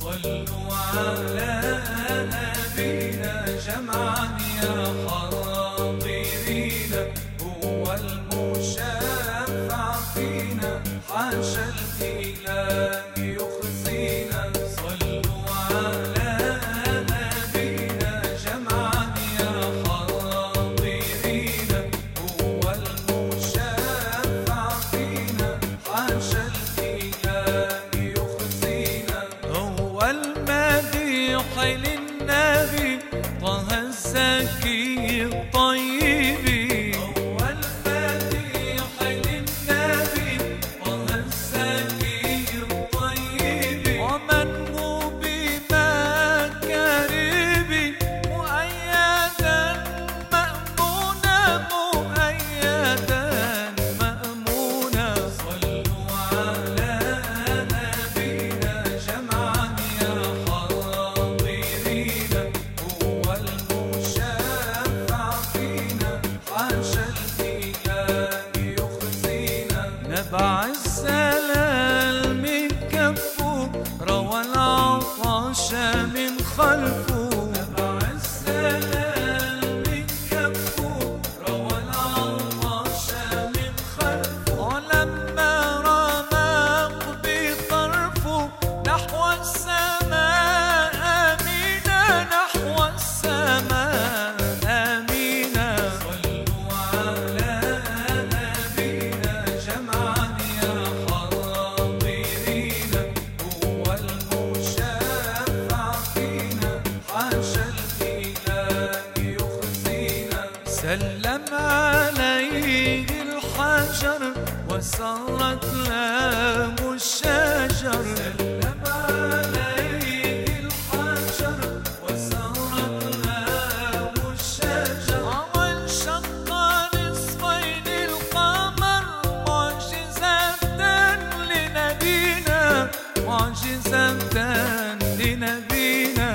صلوا على نبينا جمعا يا هو المشافع فينا حاشا الإله. خيل النبي طه الزكي. دفع السلام من كفه روى العطش من خلفه. سلم عليه الحجر وسارت له الشجر. سلم عليه الحجر وسارت له الشجر. وانشق نصفين القمر معجزة لنبينا معجزة لنبينا.